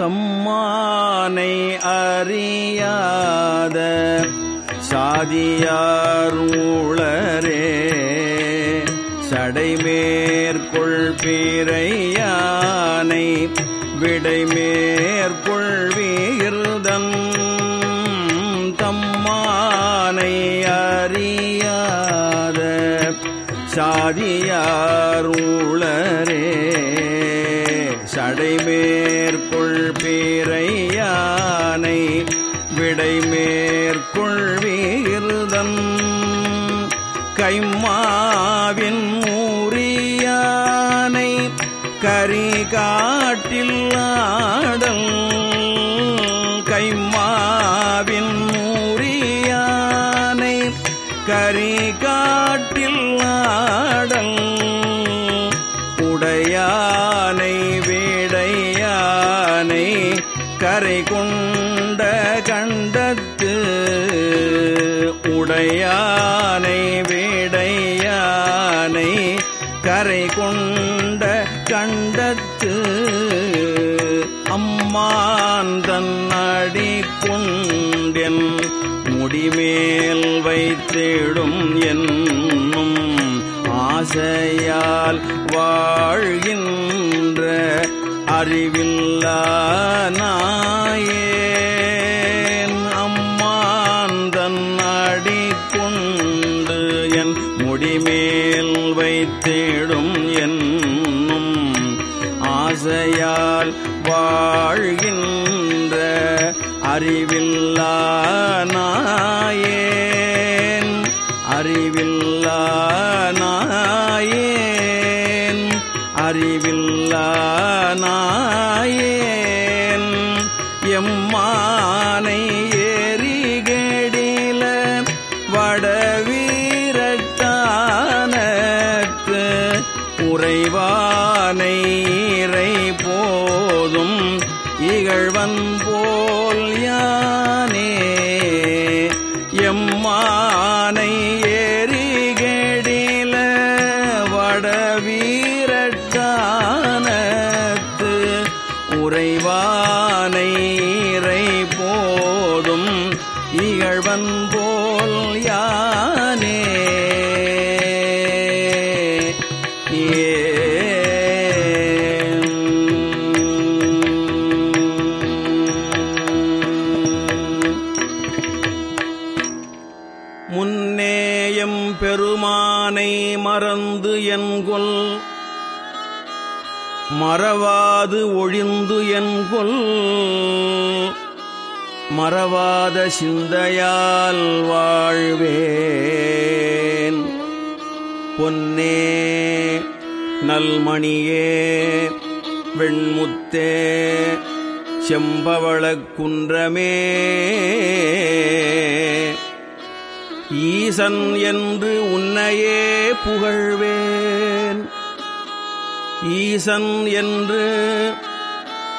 தம்மானை அறியாத சாதியார் ஊழரே சடைமேற்கொள் பீரையானை விடைமேற்கொள் வீர்தன் தம்மானை அறியாத சாதியார் ஊழரே. வைத்திடும் என்னும் ஆசையால் வாழ்கின்ற அறிவில்லா நாயேன். அம்மாந்தன் அடி கொண்டு என் முடிமேல் வைத்திடும் என்னும் ஆசையால் வாழ்கின்ற அறிவில்லா நான் அறிவில்லானாயேன். அறிவில்லானாயேன். அறிவில்லா நாயேன் எம்மானை ஏறிகேடில வடவீரட்டானத்து உறைவானை இறை போதும் இகழ்வன் போல் யானே. எம்மா மறவாது ஒழிந்து என்கொல் மறவாத சிந்தையால் வாழ்வேன். பொன்னே நல்மணியே வெண்முத்தே செம்பவளக் குன்றமே. ஈசன் என்று உன்னையே புகழ்வேன். ஈசன் என்று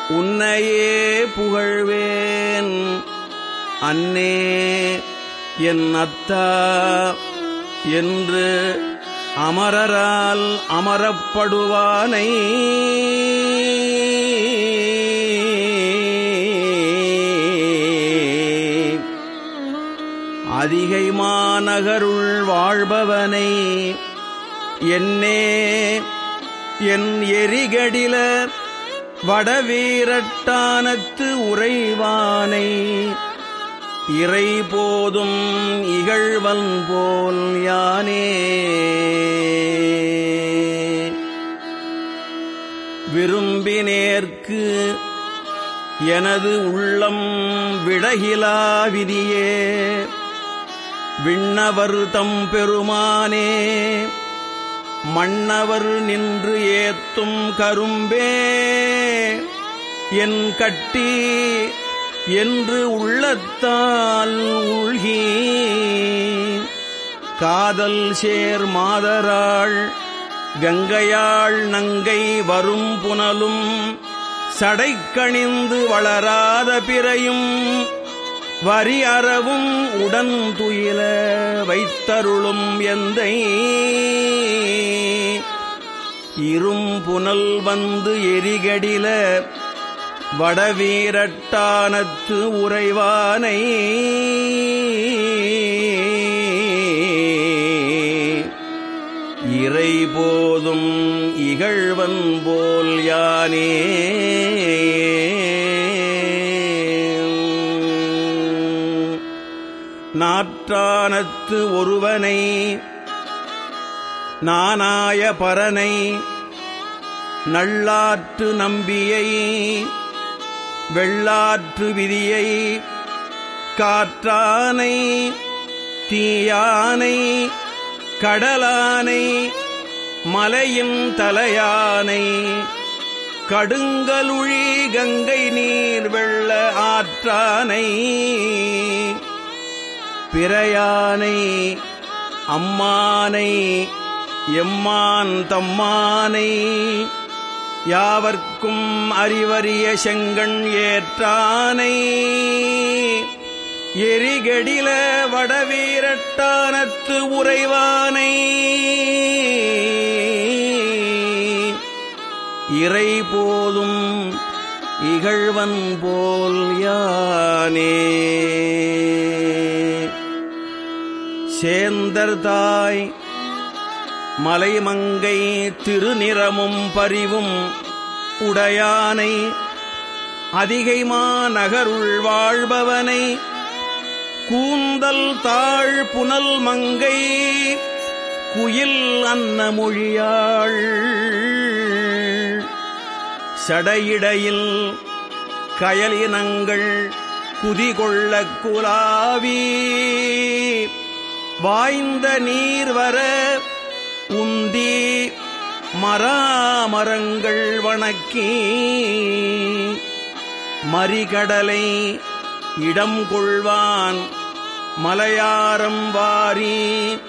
உன்னையே புகழ்வேன். அன்னே என் அத்தா என்று அமரரால் அமரப்படுவானை. அதிகை மாநகருள் வாழ்பவனை என்னே என் எரிகடில வடவீரட்டானத்து உறைவானை. இறை போதும் இகழ்வன் போல் யானே. விரும்பினேற்கு எனது உள்ளம் விடகிலாவிதியே விண்ணவர் தம் பெருமானே மன்னவர் நின்று ஏத்தும் கரும்பே. என் கட்டி என்று உள்ளத்தால் உள்கி. காதல் சேர் மாதராள் கங்கையாள் நங்கை வரும் புனலும் சடைக்கணிந்து வளராத பிறையும். வரி அறவும் உடன் துயில வைத்தருளும் எந்தை. இரும் புனல் வந்து எரிகடில வடவீரட்டானத்து உறைவானை. இறை போதும் இகழ்வன் போல் யானே. நாற்றானத்து ஒருவனை நானாய பரனை நல்லாற்று நம்பியை வெள்ளாற்று விதியை காற்றானை தீயானை கடலானை மலையின் தலையானை கடுங்கலுழி கங்கை நீர் வெள்ள ஆற்றானை பிறையானை அம்மானை எம்மான் தம்மானை யாவர்க்கும் அறிவறிய செங்கண் ஏற்றானை. எரிகடில வடவீரட்டானத்து உறைவானை. இறை போதும் இகழ்வன் போல் யானே. சேந்தர் தாய் மலைமங்கை திருநிறமும் பரிவும் உடையானை அதிகைமா நகருள் வாழ்பவனை கூந்தல் தாழ் புனல் மங்கை குயில் அன்னமொழியாள். சடையிடையில் கயலினங்கள் குதிகொள்ள குலாவீ வாய்ந்த நீர் வர உந்தி மராமரங்கள் வணக்கி மறிகடலை இடம் கொள்வான் மலையாரம் வாரி.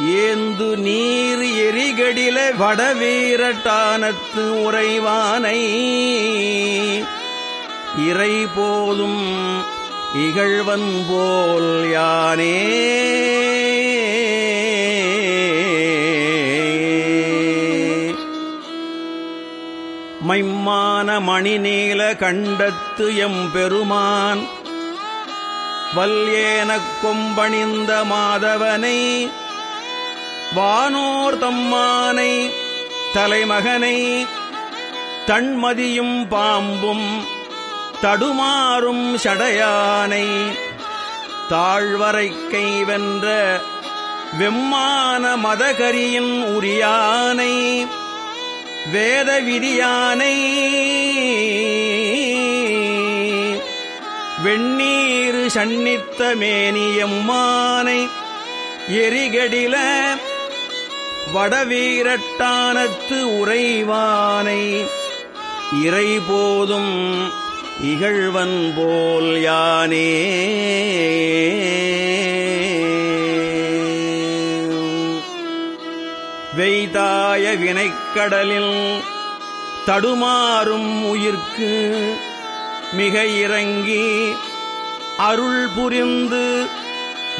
ஏந்து நீர் எரிகடில வடவீரட்டானத்து உறைவானை. இறை போதும் இகழ்வன் போல் யானே. மைம்மான மணிநீல கண்டத்து எம் பெருமான் வல்யேனக் கொம்பணிந்த மாதவனை வானோர் தம்மானை தலைமகனை தன்மதியும் பாம்பும் தடுமாறும் சடையானை தாழ்வரை வென்ற வெம்மான மதகரியின் உரியானை வேத விதியானை வெண்ணீரு சன்னித்த மேனியம்மானை எரிகடில வடவீரட்டானத்து உறைவானை இறை போதும் இகழ்வன் போல் யானே. வெய்தாய வினைக்கடலில் தடுமாறும் உயிர்க்கு மிக இறங்கி அருள் புரிந்து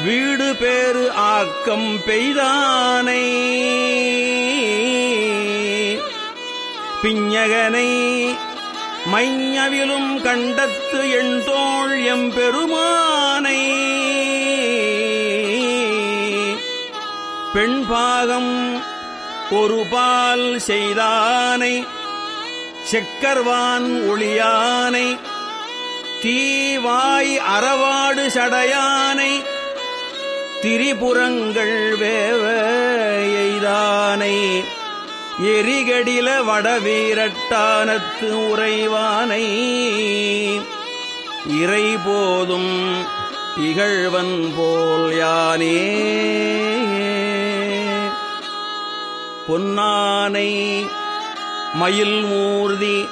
வீடு பேறு ஆக்கம் பெய்தானை. பிஞகனை மைஞவிலும் கண்டத்து எண்தோள் எம்பெருமானை பெண்பாகம் ஒரு பால் செய்தானை செக்கர்வான் ஒளியானை தீவாய் அறவாடு சடையானை திரிபுரங்கள் வேவ எய்தானை. எரிகடில வடவீரட்டானத்து உறைவானை. இறை போதும் இகழ்வன் போல் யானே. பொன்னானை மயில் மூர்தி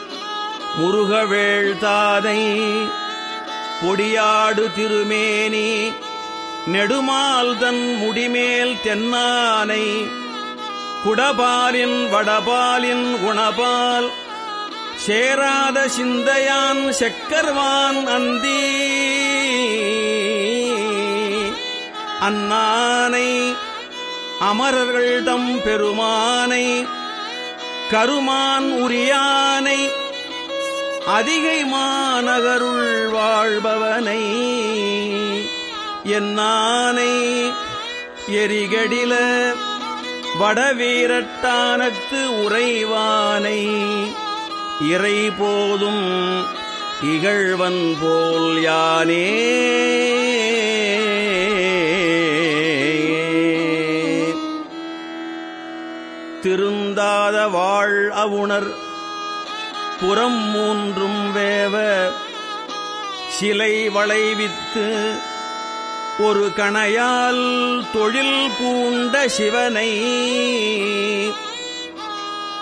முருகவேள்தாதை பொடியாடு திருமேனி நெடுமால் தன் முடிமேல் தென்னானை. குடபாலின் வடபாலின் குணபால் சேராத சிந்தையான் செக்கர்வான் அந்தி. அன்னானை அமரர்கள் தம் பெருமானை கருமான் உரியானை அதிகை மாநகருள் வாழ்பவனை. என்னானை எரிகடில வடவீரட்டானத்து உறைவானை இறை போதும் இகழ்வன் போல் யானே. திருந்தாத வாழ் அவுணர் புறம் மூன்றும் வேவ சிலை வளைவித்து ஒரு கணையால் தொழில் பூண்ட சிவனை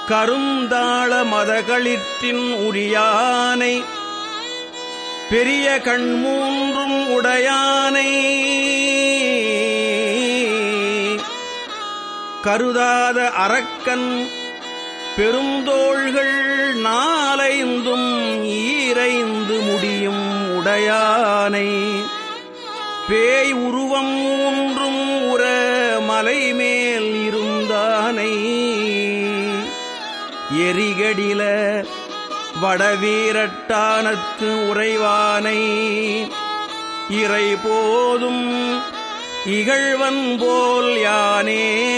கருந்தாள மதகளிற்றின் உரியானை பெரிய கண்மூன்றும் உடையானை கருதாத அரக்கன் பெருந்தோள்கள் நாலைந்தும் ஈரைந்து முடியும் உடையானை. பேய் உருவம் ஒன்றும் உற மலை மேல் இருந்தானை. எரிகடில வடவீரட்டானத்து உறைவானை. இறை போதும் இகழ்வன் போல் யானே.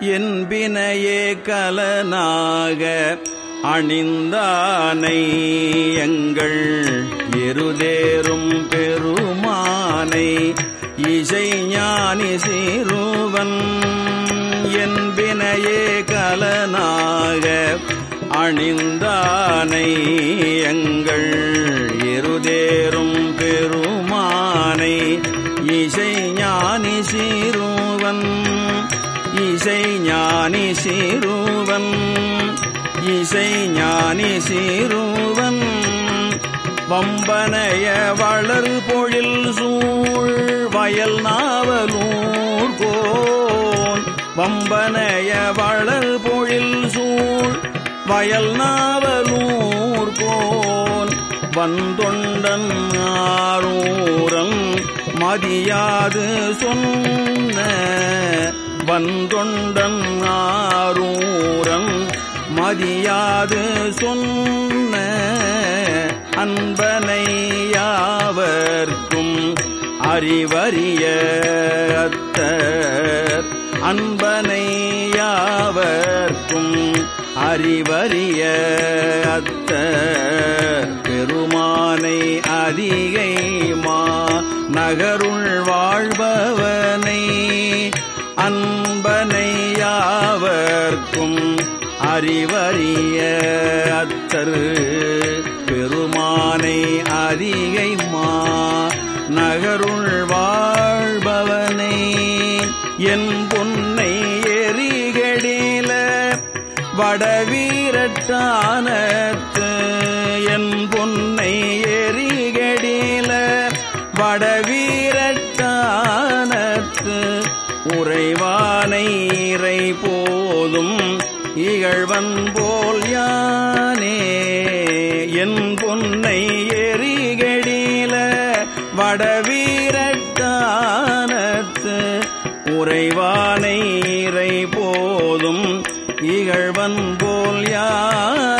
என்பினையே கலனாக அணிந்தானை எங்கள் எருதேறும் பெருமானை இசை ஞானி சிறுவன் என்பினையே கலனாக அணிந்தானை எங்கள் எருதேறும் பெருமானை இசை ஞானி சிறுவன் இசை ஞானி சிறுவன் இசை ஞானி சீருவன். வம்பனைய வளர் பொழில் சூழ் வயல் நாவலூர் கோன் வம்பனைய வளர் பொழில் சூழ் வயல் நாவலூர் கோன் வந்தொண்டன் ஆரூரம் மதியாது சொன்ன. வந்தொண்டன் ஆரூரம் மதியாது சொன்ன அன்பனை யாவர்க்கும் அறிவறிய அத்தர். அன்பனை யாவர்க்கும் அறிவறிய அத்த பெருமானை அதிகை மா நகருள் வாழ்பவனை அன்பனை யாவர்க்கும் அறிவறிய அத்தர் பெருமானை அதிகை மா நகருள் வாழ்பவனை என் பொன்னை எரிகடில வடவீரட்டானத்து என் பொன்னை எரிகடில வடவீரட்டானத்து உறைவானை இறை போதும் இகழ்வன் போல் யானே என் பொன்னை எரிகடில வடவீரத்தானத்து உறைவானை இறை போதும் இகழ்வன் போல் யானே